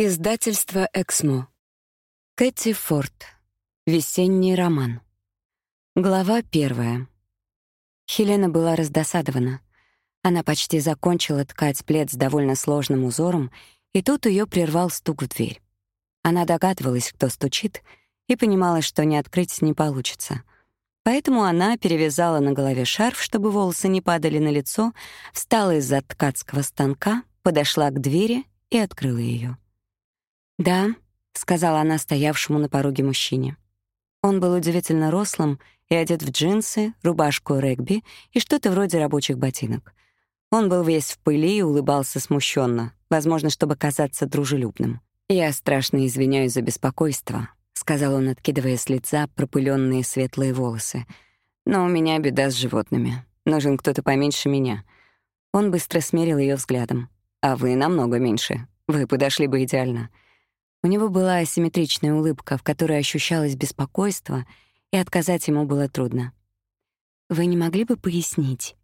Издательство «Эксмо». Кэти Форд. Весенний роман. Глава первая. Хелена была раздосадована. Она почти закончила ткать плед с довольно сложным узором, и тут ее прервал стук в дверь. Она догадывалась, кто стучит, и понимала, что не открыть не получится. Поэтому она перевязала на голове шарф, чтобы волосы не падали на лицо, встала из-за ткацкого станка, подошла к двери и открыла ее. «Да», — сказала она стоявшему на пороге мужчине. Он был удивительно рослым и одет в джинсы, рубашку регби и что-то вроде рабочих ботинок. Он был весь в пыли и улыбался смущенно, возможно, чтобы казаться дружелюбным. «Я страшно извиняюсь за беспокойство», — сказал он, откидывая с лица пропыленные светлые волосы. «Но у меня беда с животными. Нужен кто-то поменьше меня». Он быстро смерил ее взглядом. «А вы намного меньше. Вы подошли бы идеально». У него была асимметричная улыбка, в которой ощущалось беспокойство, и отказать ему было трудно. «Вы не могли бы пояснить?»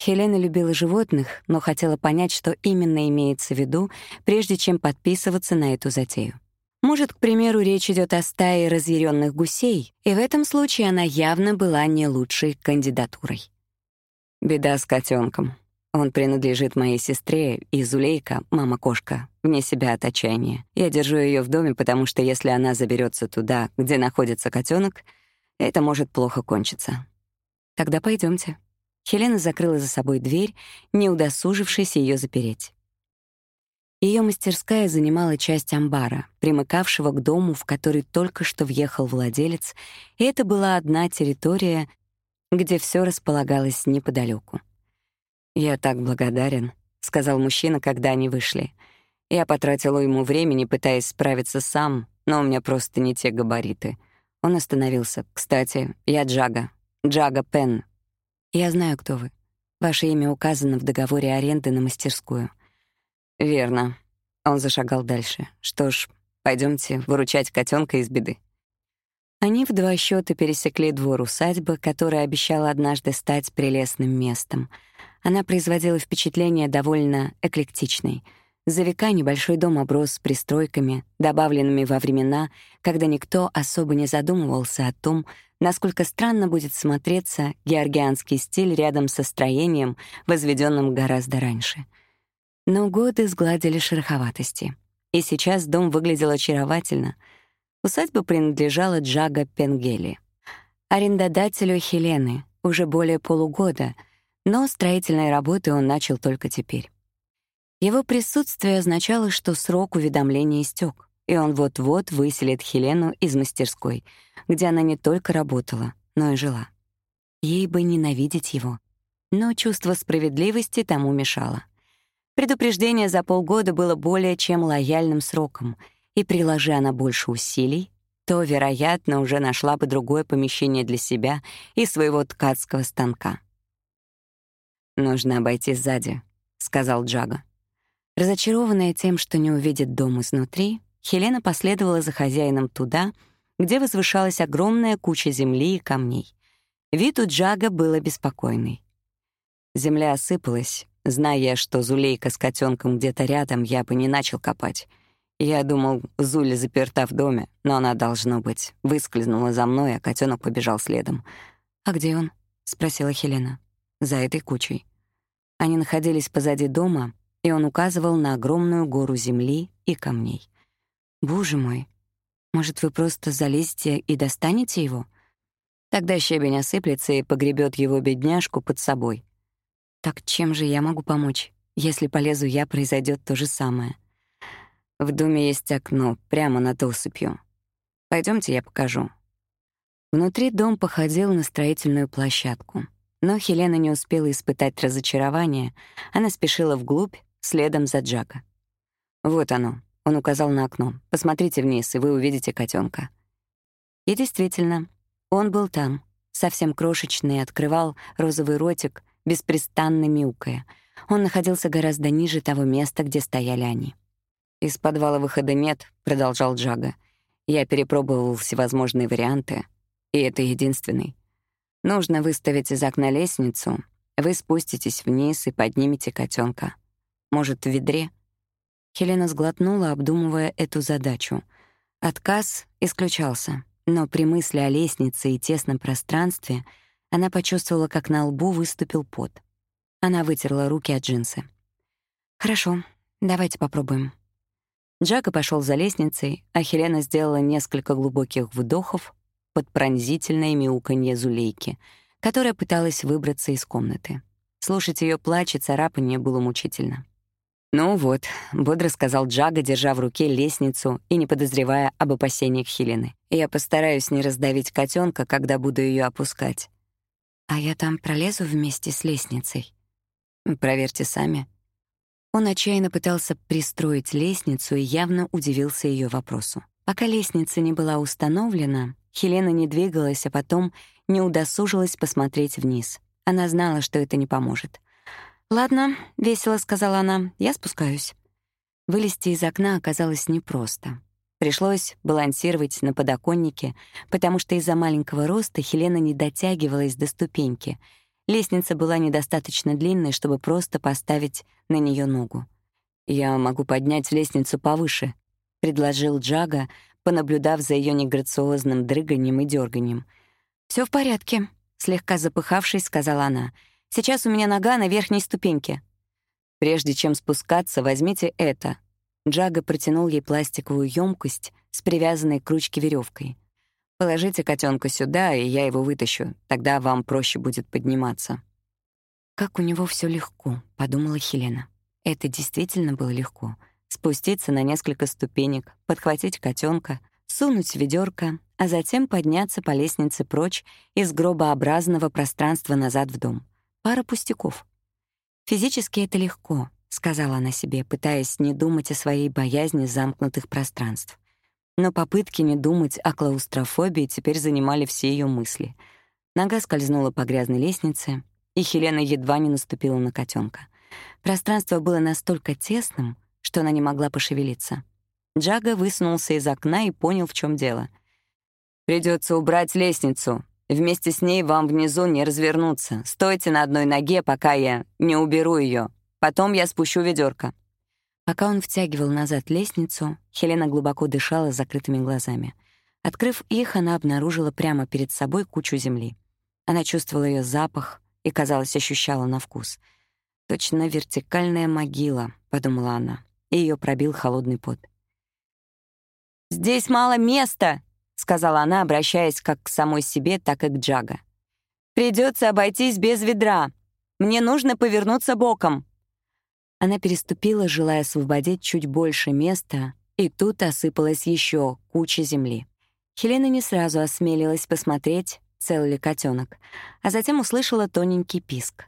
Хелена любила животных, но хотела понять, что именно имеется в виду, прежде чем подписываться на эту затею. Может, к примеру, речь идет о стае разъяренных гусей, и в этом случае она явно была не лучшей кандидатурой. «Беда с котенком. Он принадлежит моей сестре, и Зулейка, мама-кошка, вне себя от отчаяния. Я держу ее в доме, потому что если она заберется туда, где находится котенок, это может плохо кончиться. Тогда пойдемте. Хелена закрыла за собой дверь, не удосужившись ее запереть. Ее мастерская занимала часть амбара, примыкавшего к дому, в который только что въехал владелец, и это была одна территория, где все располагалось неподалеку. «Я так благодарен», — сказал мужчина, когда они вышли. Я потратил ему времени, пытаясь справиться сам, но у меня просто не те габариты. Он остановился. «Кстати, я Джага. Джага Пен. Я знаю, кто вы. Ваше имя указано в договоре аренды на мастерскую». «Верно». Он зашагал дальше. «Что ж, пойдемте выручать котенка из беды». Они в два счета пересекли двор усадьбы, которая обещала однажды стать прелестным местом — она производила впечатление довольно эклектичной. За века небольшой дом оброс пристройками, добавленными во времена, когда никто особо не задумывался о том, насколько странно будет смотреться георгианский стиль рядом со строением, возведенным гораздо раньше. Но годы сгладили шероховатости. И сейчас дом выглядел очаровательно. Усадьба принадлежала Джага Пенгели, арендодателю Хелены, уже более полугода — но строительные работы он начал только теперь. Его присутствие означало, что срок уведомления истек, и он вот-вот выселит Хелену из мастерской, где она не только работала, но и жила. Ей бы ненавидеть его, но чувство справедливости тому мешало. Предупреждение за полгода было более чем лояльным сроком, и приложи она больше усилий, то, вероятно, уже нашла бы другое помещение для себя и своего ткацкого станка. «Нужно обойти сзади», — сказал Джага. Разочарованная тем, что не увидит дом изнутри, Хелена последовала за хозяином туда, где возвышалась огромная куча земли и камней. Вид у Джага был обеспокоенный. Земля осыпалась. Зная, что Зулейка с котенком где-то рядом, я бы не начал копать. Я думал, Зуля заперта в доме, но она, должно быть, выскользнула за мной, а котенок побежал следом. «А где он?» — спросила Хелена за этой кучей. Они находились позади дома, и он указывал на огромную гору земли и камней. «Боже мой, может, вы просто залезете и достанете его? Тогда щебень осыплется и погребет его бедняжку под собой. Так чем же я могу помочь? Если полезу я, произойдет то же самое. В доме есть окно, прямо над осыпью. Пойдемте, я покажу». Внутри дом походил на строительную площадку. Но Хелена не успела испытать разочарование. Она спешила вглубь, следом за Джака. «Вот оно», — он указал на окно. «Посмотрите вниз, и вы увидите котенка. И действительно, он был там, совсем крошечный, открывал розовый ротик, беспрестанно мяукая. Он находился гораздо ниже того места, где стояли они. «Из подвала выхода нет», — продолжал Джага. «Я перепробовал всевозможные варианты, и это единственный. Нужно выставить из окна лестницу. Вы спуститесь вниз и поднимете котенка. Может, в ведре? Хелена сглотнула, обдумывая эту задачу. Отказ исключался, но при мысли о лестнице и тесном пространстве она почувствовала, как на лбу выступил пот. Она вытерла руки от джинсы. «Хорошо, давайте попробуем». Джака пошел за лестницей, а Хелена сделала несколько глубоких вдохов под пронзительное мяуканье Зулейки, которая пыталась выбраться из комнаты. Слушать ее плач и царапание было мучительно. «Ну вот», — бодро сказал Джага, держа в руке лестницу и не подозревая об опасениях Хелены. «Я постараюсь не раздавить котенка, когда буду ее опускать». «А я там пролезу вместе с лестницей?» «Проверьте сами». Он отчаянно пытался пристроить лестницу и явно удивился ее вопросу. Пока лестница не была установлена, Хелена не двигалась, а потом не удосужилась посмотреть вниз. Она знала, что это не поможет. «Ладно», — весело сказала она, — «я спускаюсь». Вылезти из окна оказалось непросто. Пришлось балансировать на подоконнике, потому что из-за маленького роста Хелена не дотягивалась до ступеньки. Лестница была недостаточно длинной, чтобы просто поставить на нее ногу. «Я могу поднять лестницу повыше», — предложил Джага, понаблюдав за ее неграциозным дрыганием и дерганием. Все в порядке», — слегка запыхавшись, сказала она. Сейчас у меня нога на верхней ступеньке. Прежде чем спускаться, возьмите это. Джага протянул ей пластиковую емкость с привязанной к ручке веревкой. Положите котенка сюда, и я его вытащу. Тогда вам проще будет подниматься. Как у него все легко, подумала Хелена. Это действительно было легко. Спуститься на несколько ступенек, подхватить котенка, сунуть ведерко, а затем подняться по лестнице прочь из гробообразного пространства назад в дом. Пара пустяков. Физически это легко, сказала она себе, пытаясь не думать о своей боязни замкнутых пространств. Но попытки не думать о клаустрофобии теперь занимали все ее мысли. Нога скользнула по грязной лестнице, и Хелена едва не наступила на котенка. Пространство было настолько тесным, что она не могла пошевелиться. Джага высунулся из окна и понял, в чем дело. Придется убрать лестницу», Вместе с ней вам внизу не развернуться. Стойте на одной ноге, пока я не уберу ее. Потом я спущу ведерко. Пока он втягивал назад лестницу, Хелена глубоко дышала с закрытыми глазами. Открыв их, она обнаружила прямо перед собой кучу земли. Она чувствовала ее запах и, казалось, ощущала на вкус. «Точно вертикальная могила», — подумала она, и ее пробил холодный пот. «Здесь мало места!» — сказала она, обращаясь как к самой себе, так и к Джага. «Придется обойтись без ведра. Мне нужно повернуться боком». Она переступила, желая освободить чуть больше места, и тут осыпалась еще куча земли. Хелена не сразу осмелилась посмотреть, цел ли котенок, а затем услышала тоненький писк.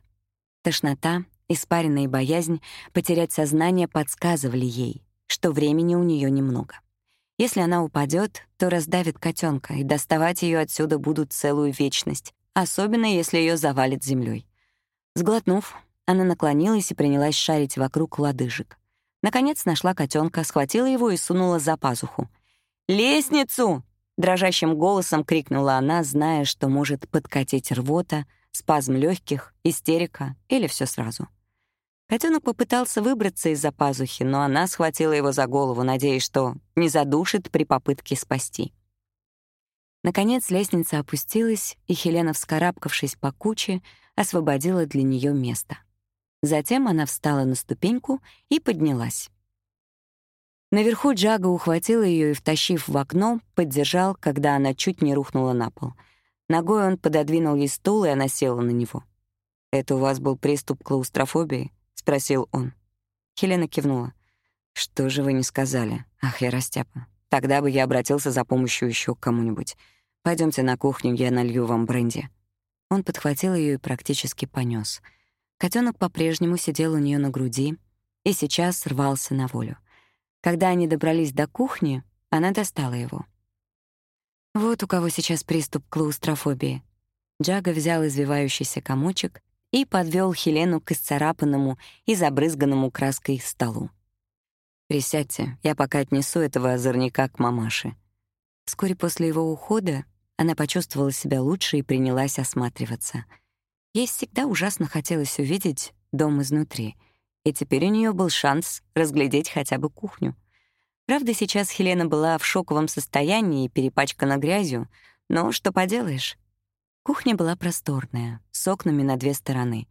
Тошнота, испаренная боязнь потерять сознание подсказывали ей, что времени у нее немного. Если она упадет, то раздавит котенка, и доставать ее отсюда будут целую вечность, особенно если ее завалит землей. Сглотнув, она наклонилась и принялась шарить вокруг лодыжек. Наконец нашла котенка, схватила его и сунула за пазуху. «Лестницу!» — дрожащим голосом крикнула она, зная, что может подкатить рвота, спазм легких, истерика или все сразу. Котенок попытался выбраться из-за пазухи, но она схватила его за голову, надеясь, что не задушит при попытке спасти. Наконец лестница опустилась, и Хелена, вскарабкавшись по куче, освободила для нее место. Затем она встала на ступеньку и поднялась. Наверху Джага ухватил ее и, втащив в окно, поддержал, когда она чуть не рухнула на пол. Ногой он пододвинул ей стул, и она села на него. «Это у вас был приступ клаустрофобии?» Спросил он. Хелена кивнула. «Что же вы не сказали? Ах, я растяпа. Тогда бы я обратился за помощью еще к кому-нибудь. Пойдемте на кухню, я налью вам бренди». Он подхватил ее и практически понес. Котенок по-прежнему сидел у нее на груди и сейчас рвался на волю. Когда они добрались до кухни, она достала его. Вот у кого сейчас приступ клаустрофобии. Джага взял извивающийся комочек и подвел Хелену к исцарапанному и забрызганному краской столу. «Присядьте, я пока отнесу этого озорника к мамаше». Вскоре после его ухода она почувствовала себя лучше и принялась осматриваться. Ей всегда ужасно хотелось увидеть дом изнутри, и теперь у нее был шанс разглядеть хотя бы кухню. Правда, сейчас Хелена была в шоковом состоянии и перепачкана грязью, но что поделаешь. Кухня была просторная, с окнами на две стороны.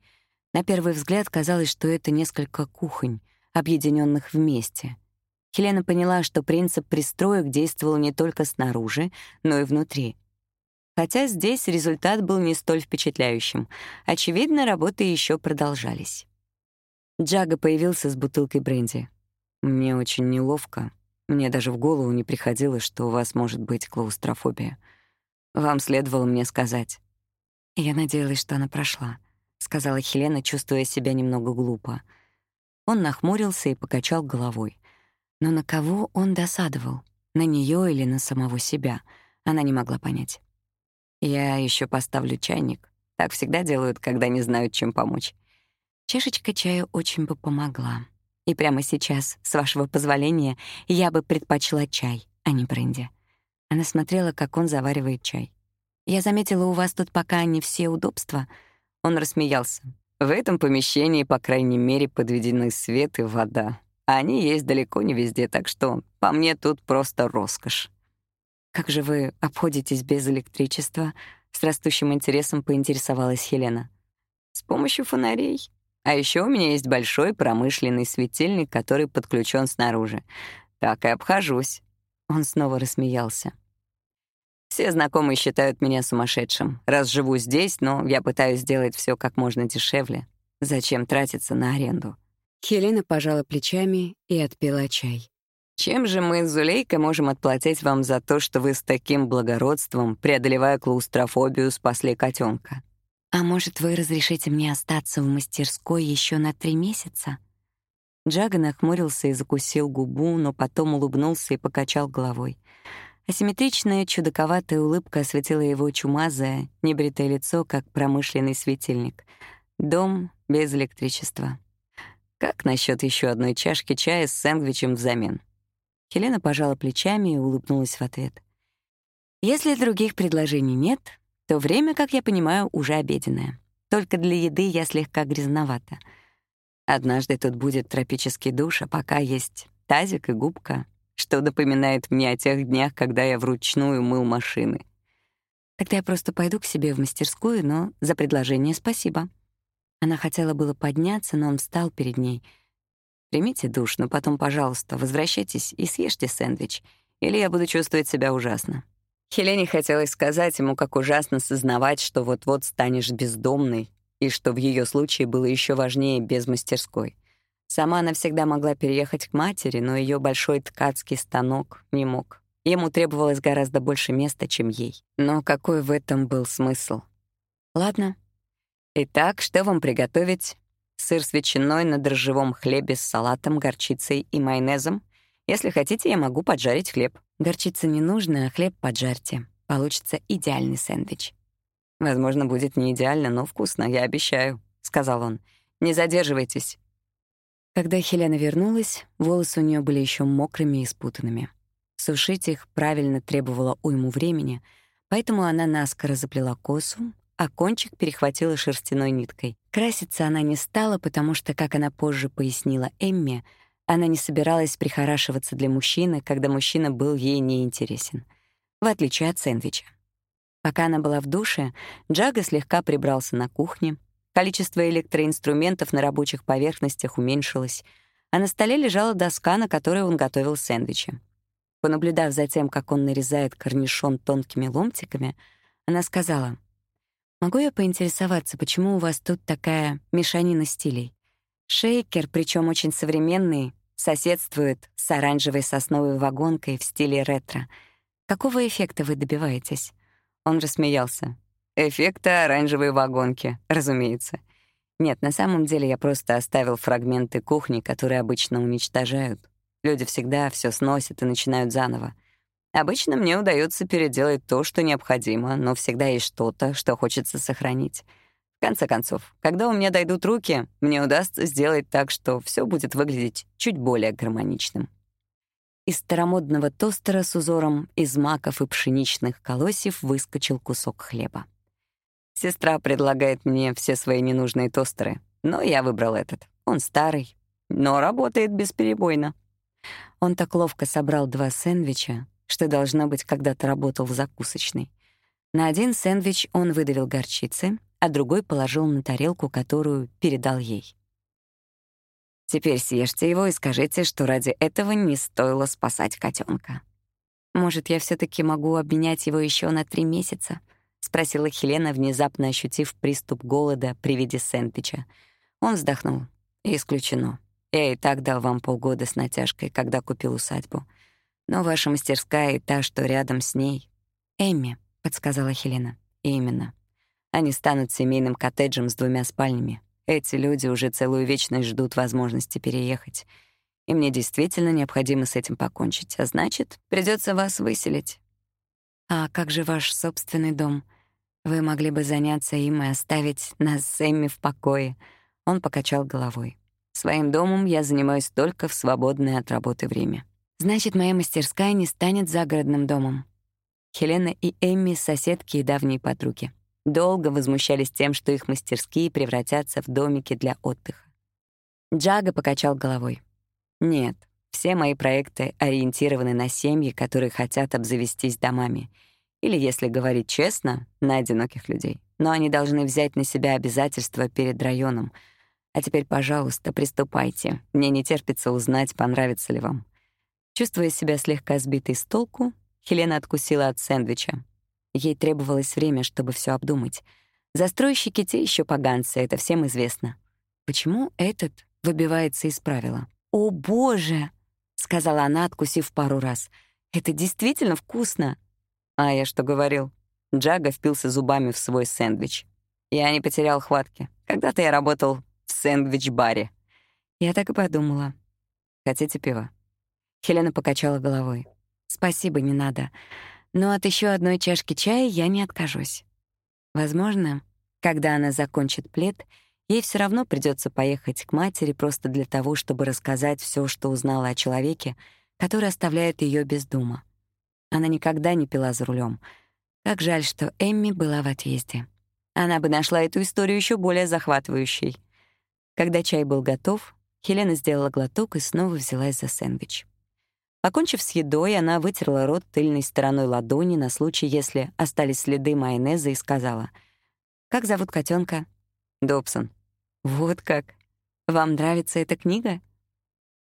На первый взгляд казалось, что это несколько кухонь, объединенных вместе. Хелена поняла, что принцип пристроек действовал не только снаружи, но и внутри. Хотя здесь результат был не столь впечатляющим. Очевидно, работы еще продолжались. Джага появился с бутылкой бренди. «Мне очень неловко. Мне даже в голову не приходило, что у вас может быть клаустрофобия. Вам следовало мне сказать». «Я надеялась, что она прошла», — сказала Хелена, чувствуя себя немного глупо. Он нахмурился и покачал головой. Но на кого он досадовал? На нее или на самого себя? Она не могла понять. «Я еще поставлю чайник. Так всегда делают, когда не знают, чем помочь. Чашечка чая очень бы помогла. И прямо сейчас, с вашего позволения, я бы предпочла чай, а не бренди. Она смотрела, как он заваривает чай. Я заметила, у вас тут пока не все удобства. Он рассмеялся. В этом помещении, по крайней мере, подведены свет и вода. Они есть далеко не везде, так что по мне тут просто роскошь. Как же вы обходитесь без электричества? С растущим интересом поинтересовалась Хелена. С помощью фонарей. А еще у меня есть большой промышленный светильник, который подключен снаружи. Так и обхожусь. Он снова рассмеялся. Все знакомые считают меня сумасшедшим, раз живу здесь, но я пытаюсь сделать все как можно дешевле. Зачем тратиться на аренду? Хелена пожала плечами и отпила чай. Чем же мы с Зулейкой можем отплатить вам за то, что вы с таким благородством, преодолевая клаустрофобию, спасли котенка? А может, вы разрешите мне остаться в мастерской еще на три месяца? Джага нахмурился и закусил губу, но потом улыбнулся и покачал головой. Асимметричная, чудаковатая улыбка осветила его чумазое, небритое лицо, как промышленный светильник. Дом без электричества. Как насчет еще одной чашки чая с сэндвичем взамен? Хелена пожала плечами и улыбнулась в ответ. Если других предложений нет, то время, как я понимаю, уже обеденное. Только для еды я слегка грязновата. Однажды тут будет тропический душ, а пока есть тазик и губка, что напоминает мне о тех днях, когда я вручную мыл машины. Тогда я просто пойду к себе в мастерскую, но за предложение спасибо. Она хотела было подняться, но он встал перед ней. «Примите душ, но потом, пожалуйста, возвращайтесь и съешьте сэндвич, или я буду чувствовать себя ужасно». Хелене хотелось сказать ему, как ужасно сознавать, что вот-вот станешь бездомной, и что в ее случае было еще важнее без мастерской. Сама она всегда могла переехать к матери, но ее большой ткацкий станок не мог. Ему требовалось гораздо больше места, чем ей. Но какой в этом был смысл? Ладно. Итак, что вам приготовить? Сыр с ветчиной на дрожжевом хлебе с салатом, горчицей и майонезом. Если хотите, я могу поджарить хлеб. Горчица не нужно, а хлеб поджарьте. Получится идеальный сэндвич. Возможно, будет не идеально, но вкусно, я обещаю, сказал он. Не задерживайтесь. Когда Хелена вернулась, волосы у нее были еще мокрыми и спутанными. Сушить их правильно требовало уйму времени, поэтому она наскоро заплела косу, а кончик перехватила шерстяной ниткой. Краситься она не стала, потому что, как она позже пояснила Эмме, она не собиралась прихорашиваться для мужчины, когда мужчина был ей неинтересен, в отличие от сэндвича. Пока она была в душе, Джага слегка прибрался на кухне, Количество электроинструментов на рабочих поверхностях уменьшилось, а на столе лежала доска, на которой он готовил сэндвичи. Понаблюдав за тем, как он нарезает корнишон тонкими ломтиками, она сказала, «Могу я поинтересоваться, почему у вас тут такая мешанина стилей? Шейкер, причем очень современный, соседствует с оранжевой сосновой вагонкой в стиле ретро. Какого эффекта вы добиваетесь?» Он рассмеялся. Эффекта оранжевой вагонки, разумеется. Нет, на самом деле я просто оставил фрагменты кухни, которые обычно уничтожают. Люди всегда все сносят и начинают заново. Обычно мне удается переделать то, что необходимо, но всегда есть что-то, что хочется сохранить. В конце концов, когда у меня дойдут руки, мне удастся сделать так, что все будет выглядеть чуть более гармоничным. Из старомодного тостера с узором из маков и пшеничных колосьев выскочил кусок хлеба. Сестра предлагает мне все свои ненужные тостеры, но я выбрал этот. Он старый, но работает бесперебойно». Он так ловко собрал два сэндвича, что, должно быть, когда-то работал в закусочной. На один сэндвич он выдавил горчицы, а другой положил на тарелку, которую передал ей. «Теперь съешьте его и скажите, что ради этого не стоило спасать котенка. «Может, я все таки могу обменять его еще на три месяца?» — спросила Хелена, внезапно ощутив приступ голода при виде сэндвича. Он вздохнул. «Исключено. Я и так дал вам полгода с натяжкой, когда купил усадьбу. Но ваша мастерская и та, что рядом с ней...» «Эмми», — подсказала Хелена. «Именно. Они станут семейным коттеджем с двумя спальнями. Эти люди уже целую вечность ждут возможности переехать. И мне действительно необходимо с этим покончить, а значит, придется вас выселить. А как же ваш собственный дом? Вы могли бы заняться им и оставить нас с Эмми в покое. Он покачал головой. Своим домом я занимаюсь только в свободное от работы время. Значит, моя мастерская не станет загородным домом. Хелена и Эмми — соседки и давние подруги. Долго возмущались тем, что их мастерские превратятся в домики для отдыха. Джага покачал головой. Нет, все мои проекты ориентированы на семьи, которые хотят обзавестись домами. Или, если говорить честно, на одиноких людей. Но они должны взять на себя обязательства перед районом. А теперь, пожалуйста, приступайте. Мне не терпится узнать, понравится ли вам. Чувствуя себя слегка сбитой с толку, Хелена откусила от сэндвича. Ей требовалось время, чтобы все обдумать. Застройщики те еще поганцы, это всем известно. Почему этот выбивается из правила? «О, боже!» — сказала она, откусив пару раз. «Это действительно вкусно!» «А я что говорил?» Джага впился зубами в свой сэндвич. Я не потерял хватки. Когда-то я работал в сэндвич-баре. Я так и подумала. Хотите пива? Хелена покачала головой. Спасибо, не надо. Но от еще одной чашки чая я не откажусь. Возможно, когда она закончит плед, Ей все равно придется поехать к матери просто для того, чтобы рассказать все, что узнала о человеке, который оставляет ее без дома. Она никогда не пила за рулем. Как жаль, что Эмми была в отъезде. Она бы нашла эту историю еще более захватывающей. Когда чай был готов, Хелена сделала глоток и снова взялась за сэндвич. Покончив с едой, она вытерла рот тыльной стороной ладони на случай, если остались следы майонеза, и сказала, «Как зовут котенка? «Добсон». «Вот как? Вам нравится эта книга?»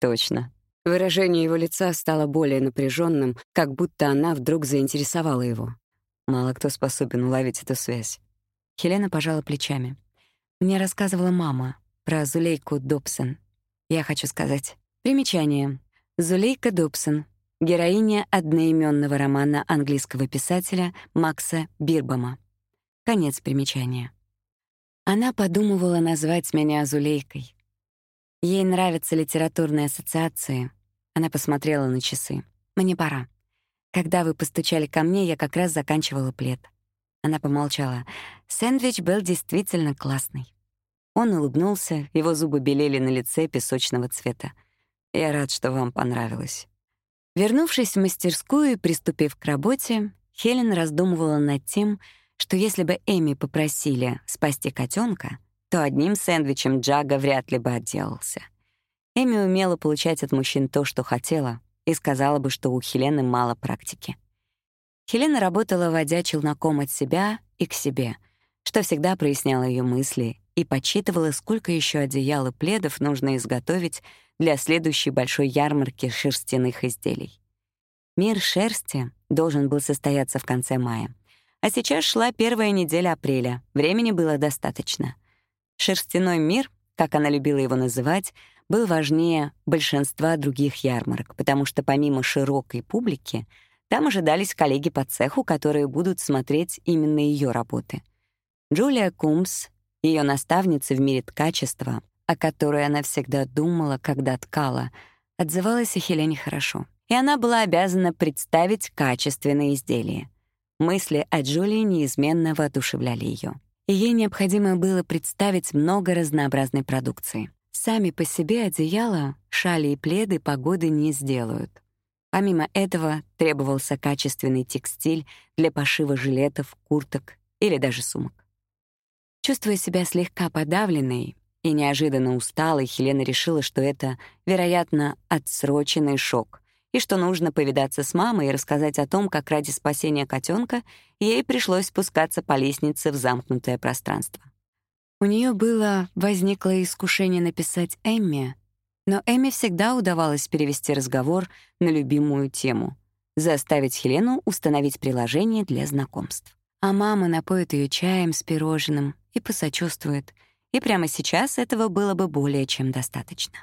«Точно». Выражение его лица стало более напряженным, как будто она вдруг заинтересовала его. Мало кто способен уловить эту связь. Хелена пожала плечами. «Мне рассказывала мама про Зулейку Добсон. Я хочу сказать. Примечание. Зулейка Добсон — героиня одноименного романа английского писателя Макса Бирбома. Конец примечания. Она подумывала назвать меня Зулейкой. Ей нравятся литературные ассоциации. Она посмотрела на часы. «Мне пора. Когда вы постучали ко мне, я как раз заканчивала плед». Она помолчала. Сэндвич был действительно классный. Он улыбнулся, его зубы белели на лице песочного цвета. «Я рад, что вам понравилось». Вернувшись в мастерскую и приступив к работе, Хелен раздумывала над тем, что если бы Эми попросили спасти котенка, то одним сэндвичем Джага вряд ли бы отделался. Эми умела получать от мужчин то, что хотела, и сказала бы, что у Хелены мало практики. Хелена работала, водя челноком от себя и к себе, что всегда проясняло ее мысли и подсчитывала, сколько еще одеял и пледов нужно изготовить для следующей большой ярмарки шерстяных изделий. Мир шерсти должен был состояться в конце мая — а сейчас шла первая неделя апреля, времени было достаточно. Шерстяной мир, как она любила его называть, был важнее большинства других ярмарок, потому что помимо широкой публики, там ожидались коллеги по цеху, которые будут смотреть именно ее работы. Джулия Кумс, ее наставница в мире ткачества, о которой она всегда думала, когда ткала, отзывалась о Хелене хорошо. И она была обязана представить качественные изделия — Мысли о Джулии неизменно воодушевляли ее. И ей необходимо было представить много разнообразной продукции. Сами по себе одеяла, шали и пледы погоды не сделают. Помимо этого требовался качественный текстиль для пошива жилетов, курток или даже сумок. Чувствуя себя слегка подавленной, И неожиданно усталой Хелена решила, что это, вероятно, отсроченный шок, и что нужно повидаться с мамой и рассказать о том, как ради спасения котенка ей пришлось спускаться по лестнице в замкнутое пространство. У нее было возникло искушение написать Эмме, но Эмме всегда удавалось перевести разговор на любимую тему — заставить Хелену установить приложение для знакомств. А мама напоит ее чаем с пирожным и посочувствует, и прямо сейчас этого было бы более чем достаточно.